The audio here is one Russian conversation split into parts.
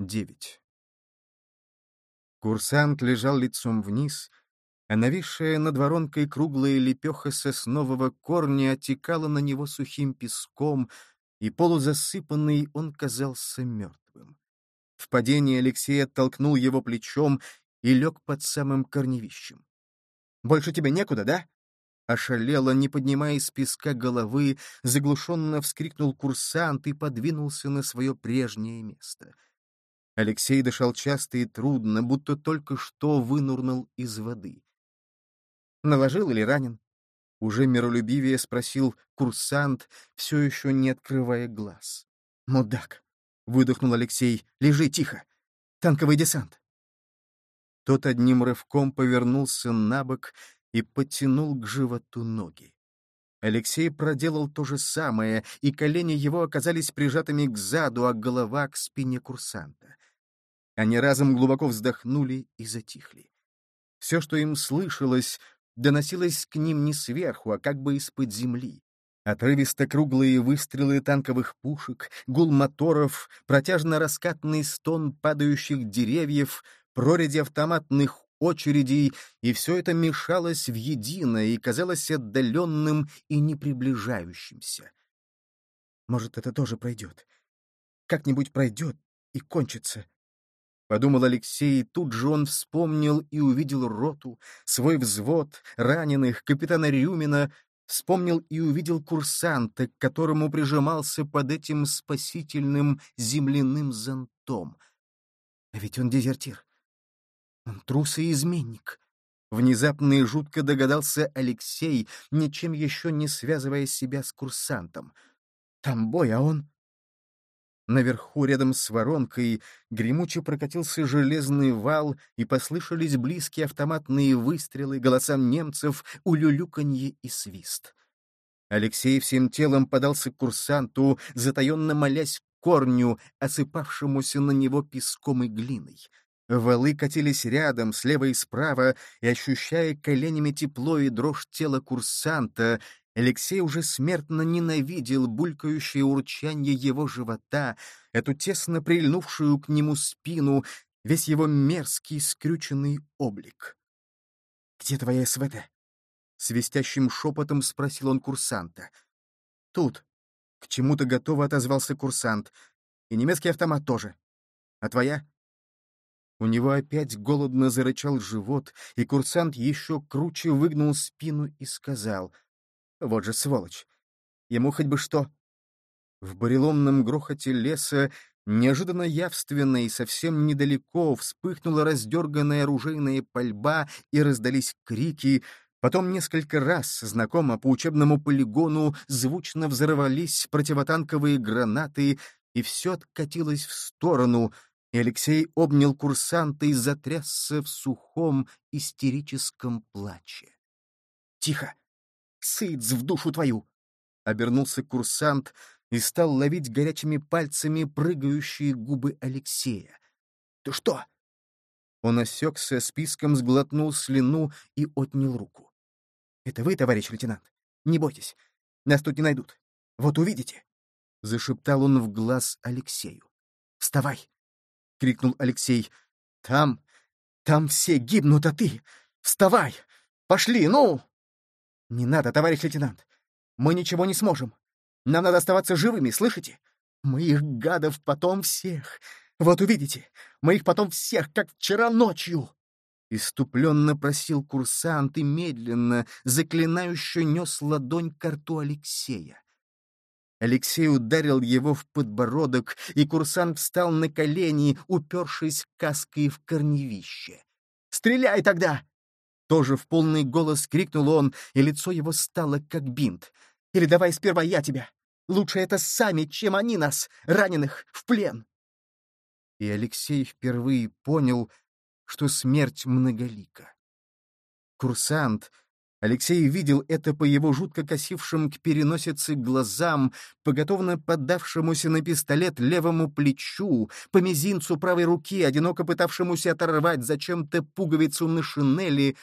9. Курсант лежал лицом вниз, а нависшая над воронкой круглая лепеха соснового корня отекала на него сухим песком, и полузасыпанный он казался мертвым. В падении Алексей оттолкнул его плечом и лег под самым корневищем. «Больше тебе некуда, да?» Ошалело, не поднимая из песка головы, заглушенно вскрикнул курсант и подвинулся на свое прежнее место — Алексей дышал часто и трудно, будто только что вынурнул из воды. «Наложил или ранен?» Уже миролюбивее спросил курсант, все еще не открывая глаз. «Мудак!» — выдохнул Алексей. «Лежи тихо! Танковый десант!» Тот одним рывком повернулся на бок и подтянул к животу ноги. Алексей проделал то же самое, и колени его оказались прижатыми к заду, а голова — к спине курсанта. Они разом глубоко вздохнули и затихли. Все, что им слышалось, доносилось к ним не сверху, а как бы из-под земли. Отрывисто-круглые выстрелы танковых пушек, гул моторов, протяжно-раскатный стон падающих деревьев, прореди автоматных очередей, и все это мешалось в единое и казалось отдаленным и не приближающимся. Может, это тоже пройдет. Как-нибудь пройдет и кончится, Подумал Алексей, тут же он вспомнил и увидел роту, свой взвод, раненых, капитана Рюмина, вспомнил и увидел курсанта, к которому прижимался под этим спасительным земляным зонтом. А ведь он дезертир. Он трус и изменник. Внезапно и жутко догадался Алексей, ничем еще не связывая себя с курсантом. Там бой, а он... Наверху, рядом с воронкой, гремуче прокатился железный вал, и послышались близкие автоматные выстрелы, голоса немцев, улюлюканье и свист. Алексей всем телом подался к курсанту, затаенно молясь корню, осыпавшемуся на него песком и глиной. Валы катились рядом, слева и справа, и, ощущая коленями тепло и дрожь тела курсанта, Алексей уже смертно ненавидел булькающее урчанье его живота, эту тесно прильнувшую к нему спину, весь его мерзкий скрюченный облик. «Где твоя СВТ?» — свистящим шепотом спросил он курсанта. «Тут». К чему-то готово отозвался курсант. «И немецкий автомат тоже. А твоя?» У него опять голодно зарычал живот, и курсант еще круче выгнул спину и сказал — вот же сволочь. Ему хоть бы что. В буреломном грохоте леса неожиданно явственно и совсем недалеко вспыхнула раздерганная оружейная пальба и раздались крики, Потом несколько раз, знакомо по учебному полигону, звучно взорвались противотанковые гранаты, и все откатилось в сторону, и Алексей обнял курсанта и затрясся в сухом истерическом плаче. «Тихо! Сыц в душу твою!» Обернулся курсант и стал ловить горячими пальцами прыгающие губы Алексея. «Ты что?» Он осекся, списком сглотнул слюну и отнял руку. «Это вы, товарищ лейтенант? Не бойтесь, нас тут не найдут. Вот увидите!» Зашептал он в глаз Алексею. «Вставай!» — крикнул Алексей. «Там, там все гибнут, а ты! Вставай! Пошли, ну!» «Не надо, товарищ лейтенант. Мы ничего не сможем. Нам надо оставаться живыми, слышите? Мы их, гадов, потом всех. Вот увидите, мы их потом всех, как вчера ночью!» Иступленно просил курсант и медленно, заклинающе нес ладонь к рту Алексея. Алексей ударил его в подбородок, и курсант встал на колени, упершись каской в корневище. «Стреляй тогда!» Тоже в полный голос крикнул он, и лицо его стало как бинт. «Или давай сперва я тебя! Лучше это сами, чем они нас, раненых, в плен!» И Алексей впервые понял, что смерть многолика. Курсант, Алексей видел это по его жутко косившим к переносице глазам, по готовно поддавшемуся на пистолет левому плечу, по мизинцу правой руки, одиноко пытавшемуся оторвать зачем-то пуговицу на шинели,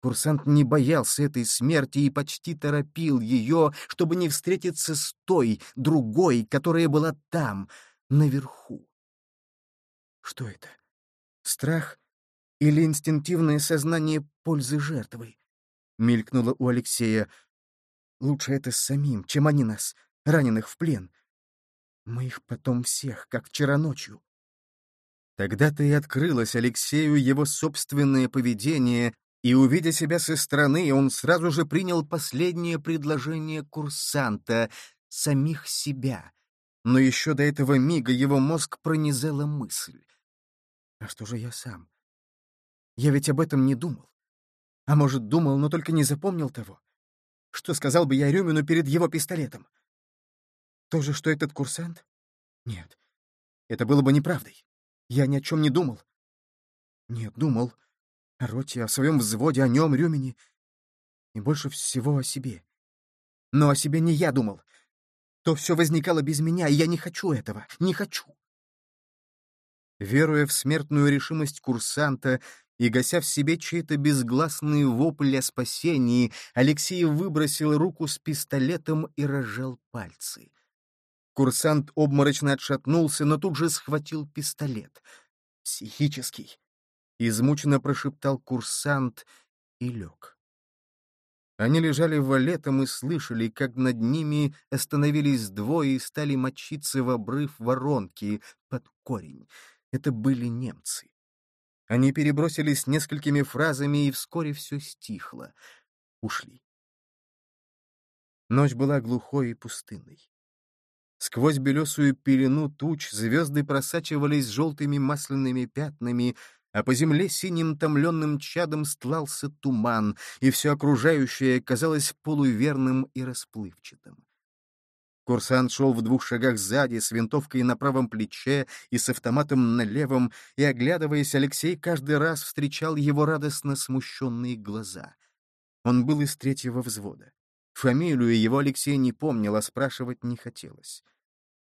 Курсант не боялся этой смерти и почти торопил ее, чтобы не встретиться с той, другой, которая была там, наверху. Что это? Страх или инстинктивное сознание пользы жертвы? Мелькнуло у Алексея. Лучше это самим, чем они нас, раненых в плен. Мы их потом всех, как вчера ночью. Тогда-то и открылось Алексею его собственное поведение, и, увидя себя со стороны, он сразу же принял последнее предложение курсанта — самих себя. Но еще до этого мига его мозг пронизала мысль. А что же я сам? Я ведь об этом не думал. А может, думал, но только не запомнил того. Что сказал бы я Рюмину перед его пистолетом? То же, что этот курсант? Нет, это было бы неправдой. Я ни о чем не думал. Нет, думал. О роте, о своем взводе, о нем, Рюмине. И больше всего о себе. Но о себе не я думал. То все возникало без меня, и я не хочу этого. Не хочу. Веруя в смертную решимость курсанта и гася в себе чей-то безгласный вопль о спасении, Алексей выбросил руку с пистолетом и разжал пальцы. Курсант обморочно отшатнулся, но тут же схватил пистолет. «Психический!» — измученно прошептал курсант и лег. Они лежали валетом и слышали, как над ними остановились двое и стали мочиться в обрыв воронки под корень. Это были немцы. Они перебросились несколькими фразами, и вскоре все стихло. Ушли. Ночь была глухой и пустынной. Сквозь белесую пелену туч звезды просачивались желтыми масляными пятнами, а по земле синим томленным чадом стлался туман, и все окружающее казалось полуверным и расплывчатым. Курсант шел в двух шагах сзади, с винтовкой на правом плече и с автоматом на левом, и, оглядываясь, Алексей каждый раз встречал его радостно смущенные глаза. Он был из третьего взвода. Фамилию его Алексей не помнил, а спрашивать не хотелось.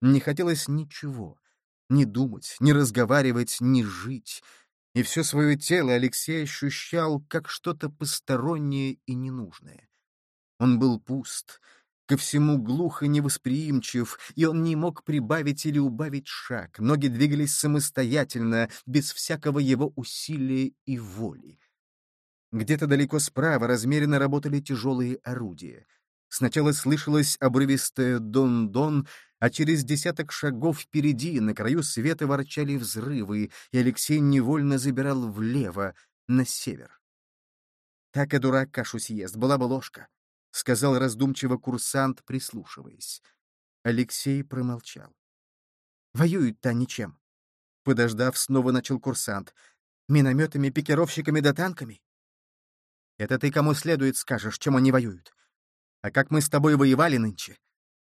Не хотелось ничего. Ни думать, ни разговаривать, ни жить. И все свое тело Алексей ощущал как что-то постороннее и ненужное. Он был пуст, ко всему глухо невосприимчив, и он не мог прибавить или убавить шаг. Ноги двигались самостоятельно, без всякого его усилия и воли. Где-то далеко справа размеренно работали тяжелые орудия — Сначала слышалось обрывистое «дон-дон», а через десяток шагов впереди, на краю света, ворчали взрывы, и Алексей невольно забирал влево, на север. «Так и дурак кашу съест, была бы ложка», — сказал раздумчиво курсант, прислушиваясь. Алексей промолчал. «Воюют-то ничем». Подождав, снова начал курсант. «Минометами, пикировщиками да танками?» «Это ты кому следует скажешь, чем они воюют. А как мы с тобой воевали нынче,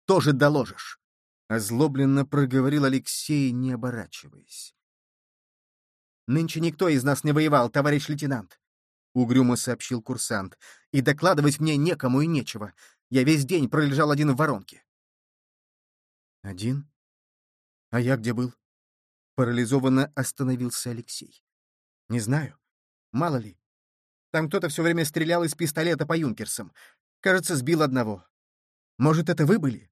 тоже доложишь. Озлобленно проговорил Алексей, не оборачиваясь. «Нынче никто из нас не воевал, товарищ лейтенант», — угрюмо сообщил курсант. «И докладывать мне некому и нечего. Я весь день пролежал один в воронке». «Один? А я где был?» Парализованно остановился Алексей. «Не знаю. Мало ли. Там кто-то все время стрелял из пистолета по юнкерсам. Кажется, сбил одного. Может, это вы были?»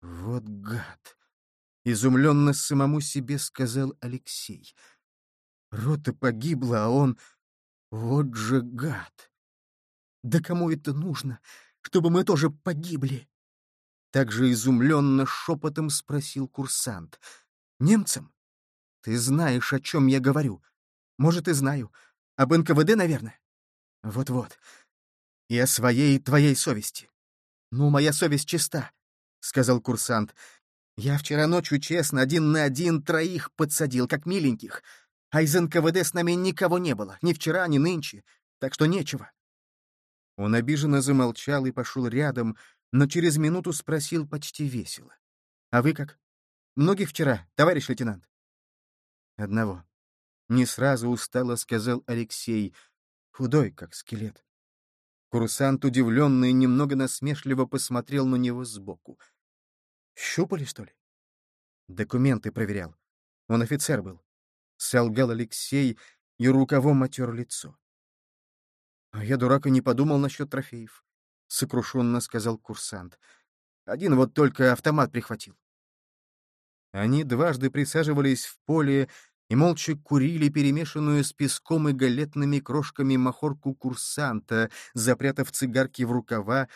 «Вот гад!» — изумленно самому себе сказал Алексей. «Рота погибла, а он... Вот же гад! Да кому это нужно, чтобы мы тоже погибли?» Также изумленно шепотом спросил курсант. «Немцам? Ты знаешь, о чем я говорю. Может, и знаю. Об НКВД, наверное? Вот-вот и о своей твоей совести. «Ну, моя совесть чиста», — сказал курсант. «Я вчера ночью честно один на один троих подсадил, как миленьких, а из НКВД с нами никого не было, ни вчера, ни нынче, так что нечего». Он обиженно замолчал и пошел рядом, но через минуту спросил почти весело. «А вы как? Многих вчера, товарищ лейтенант?» «Одного». Не сразу устало сказал Алексей, худой, как скелет. Курсант, удивленный, немного насмешливо посмотрел на него сбоку. «Щупали, что ли?» «Документы проверял. Он офицер был». Солгал Алексей и рукавом отер лицо. «А я, дурак, и не подумал насчет трофеев», — сокрушенно сказал курсант. «Один вот только автомат прихватил». Они дважды присаживались в поле, и молча курили перемешанную с песком и галетными крошками махорку курсанта, запрятав цигарки в рукава,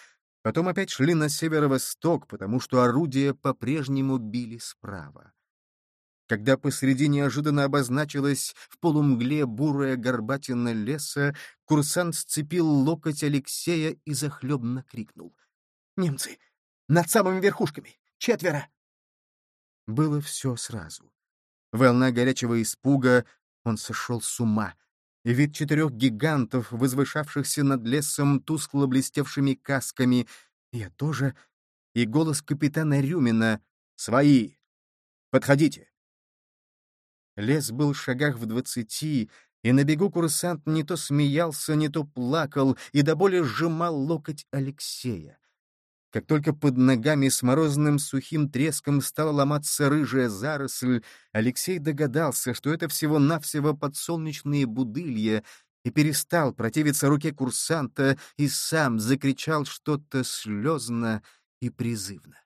потом опять шли на северо-восток, потому что орудия по-прежнему били справа. Когда посреди неожиданно обозначилась в полумгле бурая горбатина леса, курсант сцепил локоть Алексея и захлебно крикнул. «Немцы! Над самыми верхушками! Четверо!» Было все сразу. Волна горячего испуга, он сошел с ума. Вид четырех гигантов, возвышавшихся над лесом тускло блестевшими касками, я тоже, и голос капитана Рюмина «Свои! Подходите!» Лес был в шагах в двадцати, и на бегу курсант не то смеялся, не то плакал и до боли сжимал локоть Алексея. Как только под ногами с морозным сухим треском стала ломаться рыжая заросль, Алексей догадался, что это всего-навсего подсолнечные будылья, и перестал противиться руке курсанта и сам закричал что-то слезно и призывно.